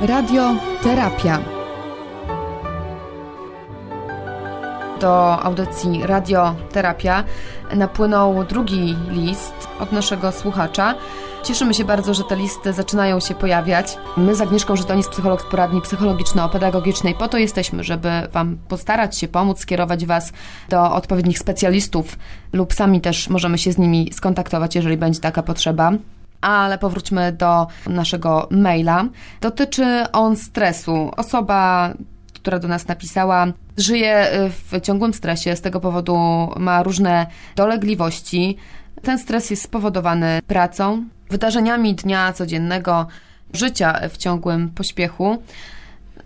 Radioterapia. Do audycji Radioterapia napłynął drugi list od naszego słuchacza. Cieszymy się bardzo, że te listy zaczynają się pojawiać. My z Agnieszką psycholog z poradni psychologiczno-pedagogicznej, po to jesteśmy, żeby Wam postarać się pomóc, skierować Was do odpowiednich specjalistów lub sami też możemy się z nimi skontaktować, jeżeli będzie taka potrzeba. Ale powróćmy do naszego maila. Dotyczy on stresu. Osoba, która do nas napisała, żyje w ciągłym stresie, z tego powodu ma różne dolegliwości. Ten stres jest spowodowany pracą, wydarzeniami dnia codziennego, życia w ciągłym pośpiechu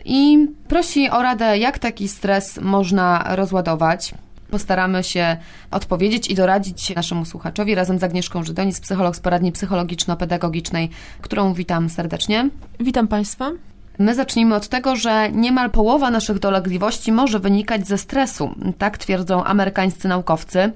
i prosi o radę, jak taki stres można rozładować. Postaramy się odpowiedzieć i doradzić naszemu słuchaczowi razem z Agnieszką Żydonis, psycholog z poradni psychologiczno-pedagogicznej, którą witam serdecznie. Witam Państwa. My zacznijmy od tego, że niemal połowa naszych dolegliwości może wynikać ze stresu. Tak twierdzą amerykańscy naukowcy.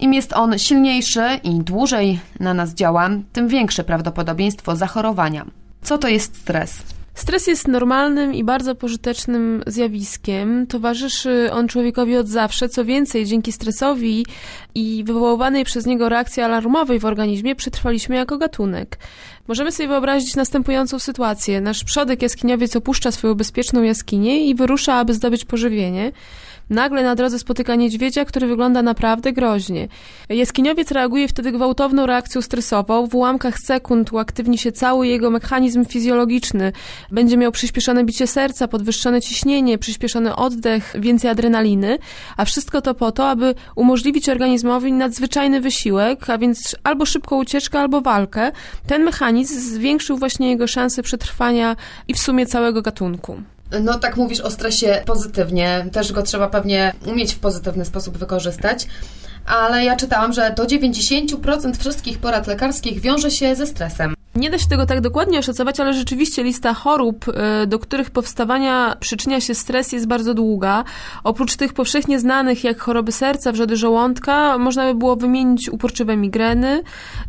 Im jest on silniejszy i dłużej na nas działa, tym większe prawdopodobieństwo zachorowania. Co to jest stres? Stres jest normalnym i bardzo pożytecznym zjawiskiem. Towarzyszy on człowiekowi od zawsze. Co więcej, dzięki stresowi i wywoływanej przez niego reakcji alarmowej w organizmie przetrwaliśmy jako gatunek. Możemy sobie wyobrazić następującą sytuację. Nasz przodek jaskiniowiec opuszcza swoją bezpieczną jaskinię i wyrusza, aby zdobyć pożywienie. Nagle na drodze spotyka niedźwiedzia, który wygląda naprawdę groźnie. Jaskiniowiec reaguje wtedy gwałtowną reakcją stresową. W ułamkach sekund uaktywni się cały jego mechanizm fizjologiczny. Będzie miał przyspieszone bicie serca, podwyższone ciśnienie, przyspieszony oddech, więcej adrenaliny, a wszystko to po to, aby umożliwić organizmowi nadzwyczajny wysiłek, a więc albo szybką ucieczkę, albo walkę. Ten mechanizm zwiększył właśnie jego szanse przetrwania i w sumie całego gatunku. No tak mówisz o stresie pozytywnie, też go trzeba pewnie umieć w pozytywny sposób wykorzystać, ale ja czytałam, że do 90% wszystkich porad lekarskich wiąże się ze stresem. Nie da się tego tak dokładnie oszacować, ale rzeczywiście lista chorób, y, do których powstawania przyczynia się stres, jest bardzo długa. Oprócz tych powszechnie znanych, jak choroby serca, wrzody żołądka, można by było wymienić uporczywe migreny,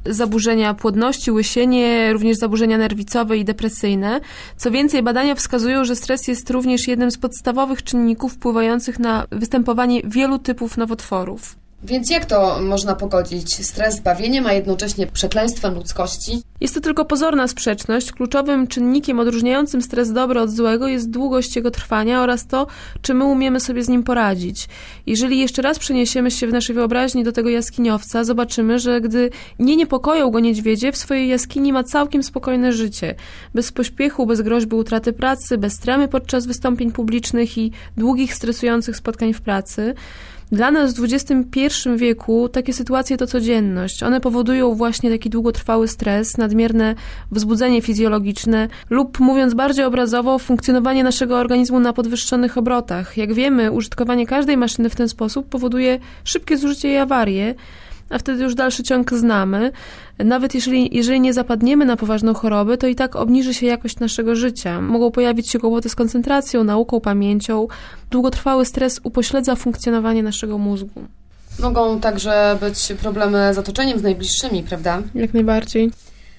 zaburzenia płodności, łysienie, również zaburzenia nerwicowe i depresyjne. Co więcej, badania wskazują, że stres jest również jednym z podstawowych czynników wpływających na występowanie wielu typów nowotworów. Więc jak to można pogodzić? Stres zbawieniem, a jednocześnie przekleństwem ludzkości? Jest to tylko pozorna sprzeczność. Kluczowym czynnikiem odróżniającym stres dobry od złego jest długość jego trwania oraz to, czy my umiemy sobie z nim poradzić. Jeżeli jeszcze raz przeniesiemy się w naszej wyobraźni do tego jaskiniowca, zobaczymy, że gdy nie niepokoją go niedźwiedzie, w swojej jaskini ma całkiem spokojne życie. Bez pośpiechu, bez groźby utraty pracy, bez tremy podczas wystąpień publicznych i długich, stresujących spotkań w pracy. Dla nas w XXI wieku takie sytuacje to codzienność. One powodują właśnie taki długotrwały stres, nadmierne wzbudzenie fizjologiczne lub, mówiąc bardziej obrazowo, funkcjonowanie naszego organizmu na podwyższonych obrotach. Jak wiemy, użytkowanie każdej maszyny w ten sposób powoduje szybkie zużycie i awarię, a wtedy już dalszy ciąg znamy. Nawet jeżeli, jeżeli nie zapadniemy na poważną chorobę, to i tak obniży się jakość naszego życia. Mogą pojawić się kłopoty z koncentracją, nauką, pamięcią. Długotrwały stres upośledza funkcjonowanie naszego mózgu. Mogą także być problemy z otoczeniem, z najbliższymi, prawda? Jak najbardziej.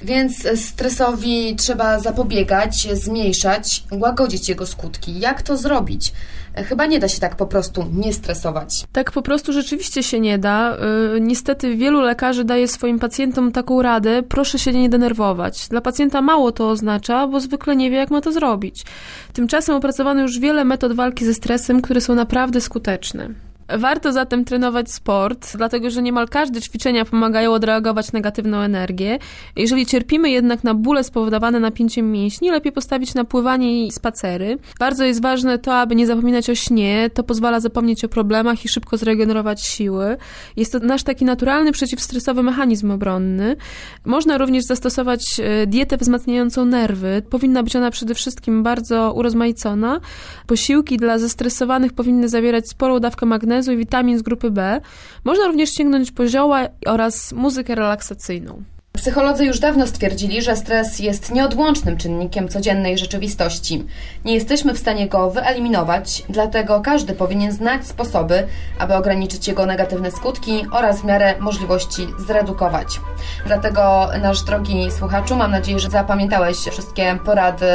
Więc stresowi trzeba zapobiegać, zmniejszać, łagodzić jego skutki. Jak to zrobić? Chyba nie da się tak po prostu nie stresować. Tak po prostu rzeczywiście się nie da. Yy, niestety wielu lekarzy daje swoim pacjentom taką radę, proszę się nie denerwować. Dla pacjenta mało to oznacza, bo zwykle nie wie, jak ma to zrobić. Tymczasem opracowano już wiele metod walki ze stresem, które są naprawdę skuteczne. Warto zatem trenować sport, dlatego że niemal każde ćwiczenia pomagają odreagować negatywną energię. Jeżeli cierpimy jednak na bóle spowodowane napięciem mięśni, lepiej postawić na pływanie i spacery. Bardzo jest ważne to, aby nie zapominać o śnie. To pozwala zapomnieć o problemach i szybko zregenerować siły. Jest to nasz taki naturalny przeciwstresowy mechanizm obronny. Można również zastosować e, dietę wzmacniającą nerwy. Powinna być ona przede wszystkim bardzo urozmaicona. Posiłki dla zestresowanych powinny zawierać sporą dawkę magnezu, magnezu i witamin z grupy B. Można również sięgnąć po zioła oraz muzykę relaksacyjną. Psycholodzy już dawno stwierdzili, że stres jest nieodłącznym czynnikiem codziennej rzeczywistości. Nie jesteśmy w stanie go wyeliminować, dlatego każdy powinien znać sposoby, aby ograniczyć jego negatywne skutki oraz w miarę możliwości zredukować. Dlatego, nasz drogi słuchaczu, mam nadzieję, że zapamiętałeś wszystkie porady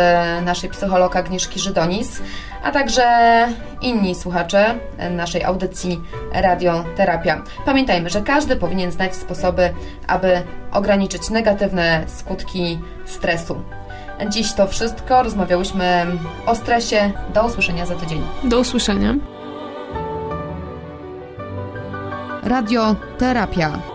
naszej psycholog Agnieszki Żydonis, a także inni słuchacze naszej audycji Radioterapia. Pamiętajmy, że każdy powinien znać sposoby, aby ograniczyć negatywne skutki stresu. Dziś to wszystko. Rozmawiałyśmy o stresie. Do usłyszenia za tydzień. Do usłyszenia. Radioterapia.